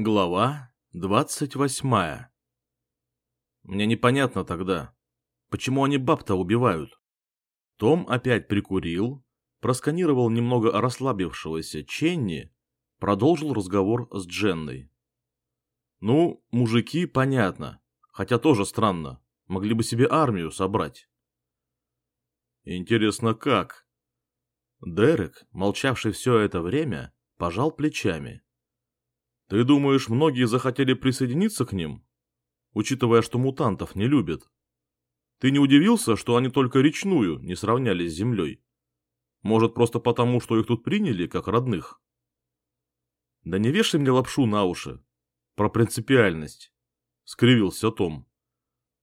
Глава двадцать восьмая Мне непонятно тогда, почему они баб-то убивают. Том опять прикурил, просканировал немного расслабившегося Ченни, продолжил разговор с Дженной. Ну, мужики, понятно, хотя тоже странно, могли бы себе армию собрать. Интересно, как? Дерек, молчавший все это время, пожал плечами. Ты думаешь, многие захотели присоединиться к ним? Учитывая, что мутантов не любят. Ты не удивился, что они только речную не сравняли с землей? Может, просто потому, что их тут приняли, как родных? Да не вешай мне лапшу на уши. Про принципиальность. Скривился Том.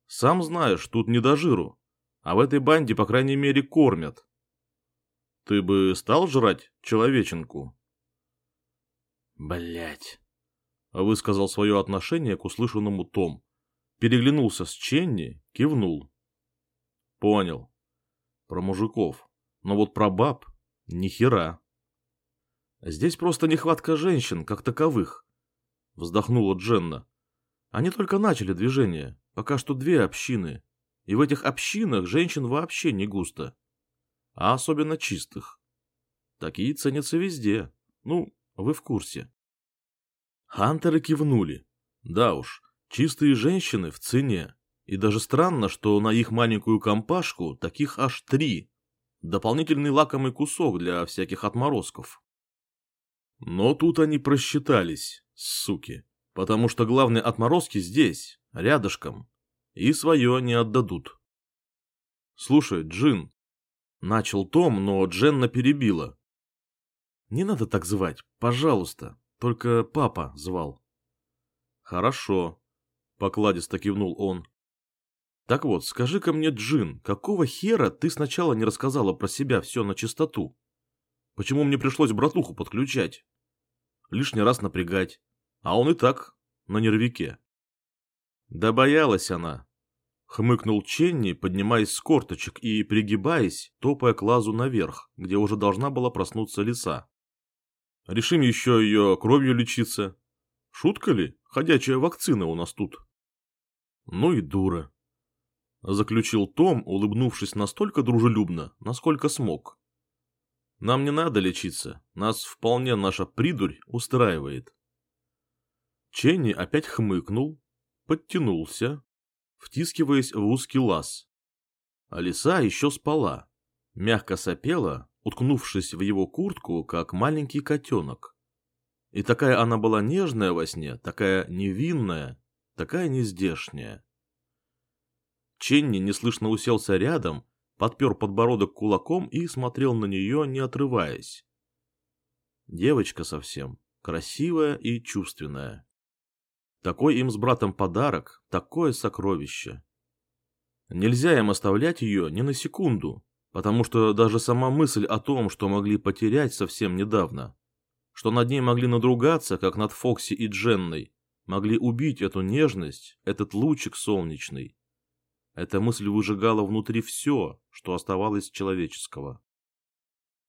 Сам знаешь, тут не до жиру. А в этой банде, по крайней мере, кормят. Ты бы стал жрать человеченку? Блять высказал свое отношение к услышанному Том. Переглянулся с Ченни, кивнул. Понял. Про мужиков. Но вот про баб — ни хера. Здесь просто нехватка женщин, как таковых. Вздохнула Дженна. Они только начали движение. Пока что две общины. И в этих общинах женщин вообще не густо. А особенно чистых. Такие ценятся везде. Ну, вы в курсе. Хантеры кивнули. Да уж, чистые женщины в цене. И даже странно, что на их маленькую компашку таких аж три. Дополнительный лакомый кусок для всяких отморозков. Но тут они просчитались, суки. Потому что главные отморозки здесь, рядышком. И свое не отдадут. Слушай, Джин. Начал Том, но Дженна перебила. Не надо так звать, пожалуйста. Только папа звал. Хорошо, покладисто кивнул он. Так вот, скажи-ка мне, Джин, какого хера ты сначала не рассказала про себя все на чистоту? Почему мне пришлось братуху подключать? Лишний раз напрягать. А он и так на нервике. Да боялась она. Хмыкнул Ченни, поднимаясь с корточек и пригибаясь, топая к лазу наверх, где уже должна была проснуться лиса. Решим еще ее кровью лечиться. Шутка ли? Ходячая вакцина у нас тут. Ну и дура. Заключил Том, улыбнувшись настолько дружелюбно, насколько смог. Нам не надо лечиться, нас вполне наша придурь устраивает. Ченни опять хмыкнул, подтянулся, втискиваясь в узкий лаз. А лиса еще спала, мягко сопела, уткнувшись в его куртку, как маленький котенок. И такая она была нежная во сне, такая невинная, такая нездешняя. Ченни неслышно уселся рядом, подпер подбородок кулаком и смотрел на нее, не отрываясь. Девочка совсем, красивая и чувственная. Такой им с братом подарок, такое сокровище. Нельзя им оставлять ее ни на секунду, потому что даже сама мысль о том, что могли потерять совсем недавно, что над ней могли надругаться, как над Фокси и Дженной, могли убить эту нежность, этот лучик солнечный. Эта мысль выжигала внутри все, что оставалось человеческого.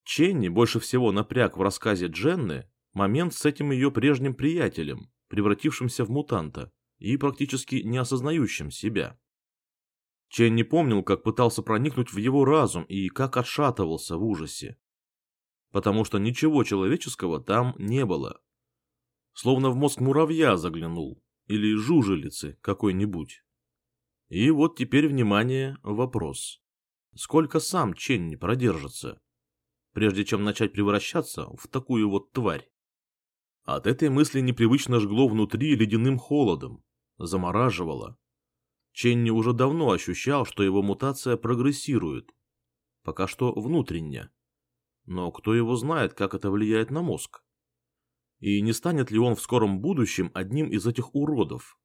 Ченни больше всего напряг в рассказе Дженны момент с этим ее прежним приятелем, превратившимся в мутанта и практически не осознающим себя. Чен не помнил, как пытался проникнуть в его разум и как отшатывался в ужасе. Потому что ничего человеческого там не было. Словно в мозг муравья заглянул, или жужелицы какой-нибудь. И вот теперь, внимание, вопрос. Сколько сам Чен не продержится, прежде чем начать превращаться в такую вот тварь? От этой мысли непривычно жгло внутри ледяным холодом, замораживало, Ченни уже давно ощущал, что его мутация прогрессирует. Пока что внутренне. Но кто его знает, как это влияет на мозг? И не станет ли он в скором будущем одним из этих уродов?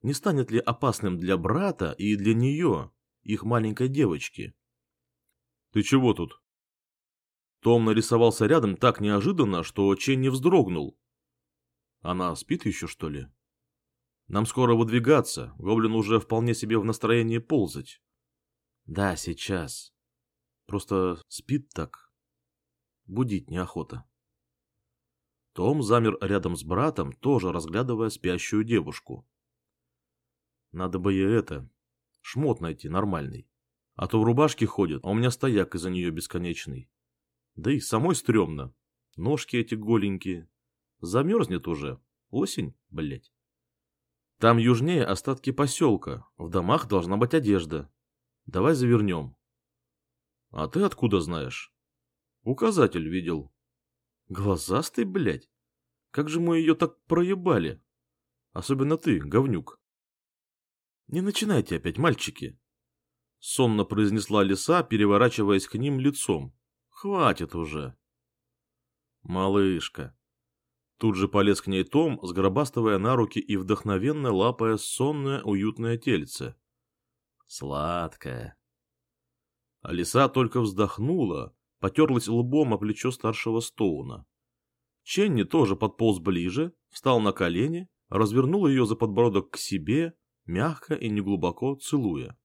Не станет ли опасным для брата и для нее, их маленькой девочки? «Ты чего тут?» Том нарисовался рядом так неожиданно, что Чен не вздрогнул. «Она спит еще, что ли?» Нам скоро выдвигаться, гоблин уже вполне себе в настроении ползать. Да, сейчас. Просто спит так. Будить неохота. Том замер рядом с братом, тоже разглядывая спящую девушку. Надо бы ей это, шмот найти нормальный. А то в рубашке ходит, а у меня стояк из-за нее бесконечный. Да и самой стрёмно. Ножки эти голенькие. Замерзнет уже. Осень, блядь. Там южнее остатки поселка. В домах должна быть одежда. Давай завернем. А ты откуда знаешь? Указатель видел. Глазастый, блядь. Как же мы ее так проебали? Особенно ты, говнюк. Не начинайте опять, мальчики. Сонно произнесла лиса, переворачиваясь к ним лицом. Хватит уже. Малышка. Тут же полез к ней Том, сгробастывая на руки и вдохновенно лапая сонное уютное тельце. Сладкая. Алиса только вздохнула, потерлась лбом о плечо старшего Стоуна. Ченни тоже подполз ближе, встал на колени, развернул ее за подбородок к себе, мягко и неглубоко целуя.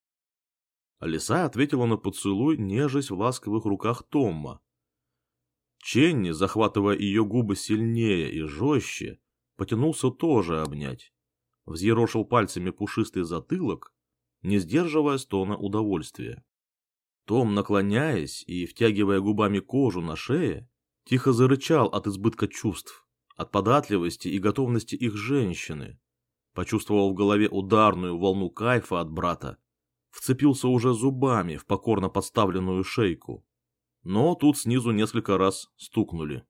Алиса ответила на поцелуй, нежесть в ласковых руках Томма, Ченни, захватывая ее губы сильнее и жестче, потянулся тоже обнять. Взъерошил пальцами пушистый затылок, не сдерживая стона удовольствия. Том, наклоняясь и втягивая губами кожу на шее, тихо зарычал от избытка чувств, от податливости и готовности их женщины. Почувствовал в голове ударную волну кайфа от брата, вцепился уже зубами в покорно подставленную шейку но тут снизу несколько раз стукнули.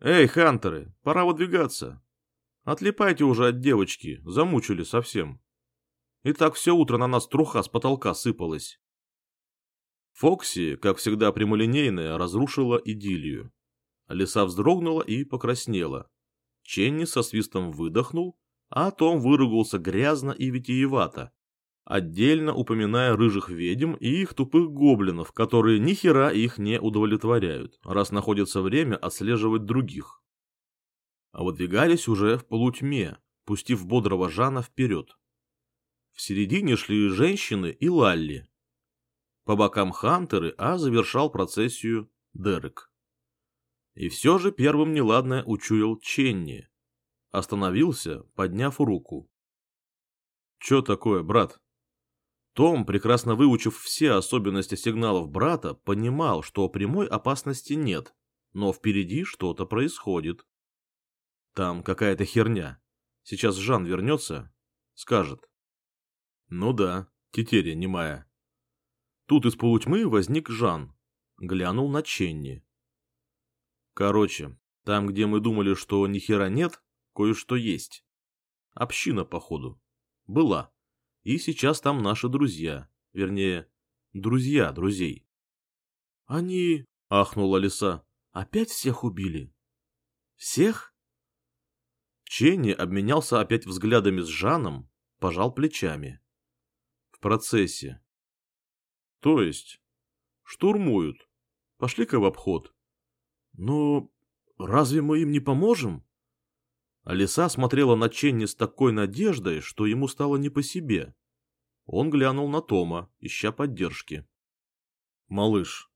«Эй, хантеры, пора выдвигаться. Отлипайте уже от девочки, замучили совсем. И так все утро на нас труха с потолка сыпалась». Фокси, как всегда прямолинейная, разрушила идиллию. Лиса вздрогнула и покраснела. Ченни со свистом выдохнул, а Том выругался грязно и витиевато, отдельно упоминая рыжих ведьм и их тупых гоблинов, которые ни хера их не удовлетворяют, раз находится время отслеживать других. А выдвигались уже в полутьме, пустив бодрого Жана вперед. В середине шли женщины и Лалли. По бокам хантеры, а завершал процессию Дерек. И все же первым неладное учуял Ченни. Остановился, подняв руку. «Че такое, брат?» Том, прекрасно выучив все особенности сигналов брата, понимал, что прямой опасности нет, но впереди что-то происходит. Там какая-то херня. Сейчас Жан вернется, скажет. Ну да, тетеря немая. Тут из полутьмы возник Жан, глянул на Ченни. Короче, там, где мы думали, что ни хера нет, кое-что есть. Община, походу. Была. И сейчас там наши друзья, вернее, друзья друзей. Они, ахнула лиса, опять всех убили? Всех? Ченни обменялся опять взглядами с Жаном, пожал плечами. В процессе. То есть, штурмуют. Пошли-ка в обход. Но разве мы им не поможем? Алиса смотрела на Ченни с такой надеждой, что ему стало не по себе. Он глянул на Тома, ища поддержки. «Малыш».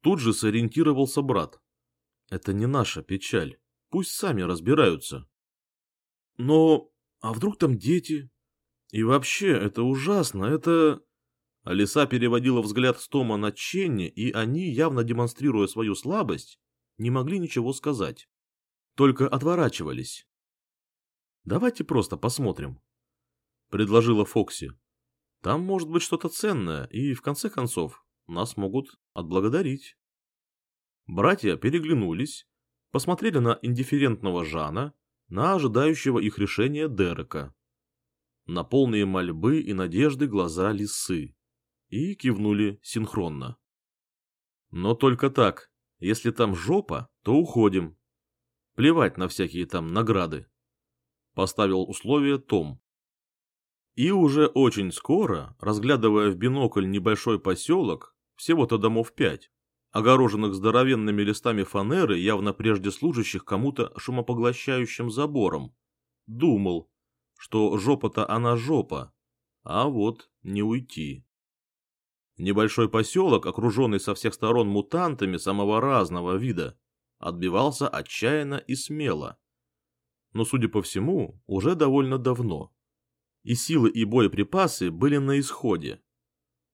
Тут же сориентировался брат. «Это не наша печаль. Пусть сами разбираются». «Но... а вдруг там дети? И вообще, это ужасно, это...» Алиса переводила взгляд с Тома на Ченни, и они, явно демонстрируя свою слабость, не могли ничего сказать. Только отворачивались. Давайте просто посмотрим, предложила Фокси. Там может быть что-то ценное, и в конце концов нас могут отблагодарить. Братья переглянулись, посмотрели на индифферентного Жана, на ожидающего их решения Дерека, на полные мольбы и надежды глаза лисы и кивнули синхронно. Но только так, если там жопа, то уходим. Плевать на всякие там награды поставил условие Том. И уже очень скоро, разглядывая в бинокль небольшой поселок, всего-то домов пять, огороженных здоровенными листами фанеры, явно прежде служащих кому-то шумопоглощающим забором, думал, что жопа-то она жопа, а вот не уйти. Небольшой поселок, окруженный со всех сторон мутантами самого разного вида, отбивался отчаянно и смело. Но, судя по всему, уже довольно давно. И силы и боеприпасы были на исходе.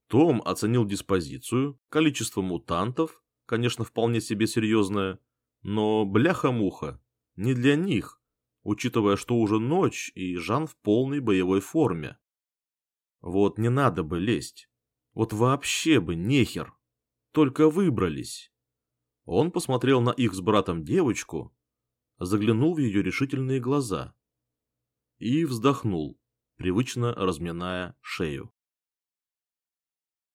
Том оценил диспозицию, количество мутантов, конечно, вполне себе серьезное, но бляха-муха, не для них, учитывая, что уже ночь и Жан в полной боевой форме. Вот не надо бы лезть. Вот вообще бы нехер. Только выбрались. Он посмотрел на их с братом девочку, заглянул в ее решительные глаза и вздохнул, привычно разминая шею.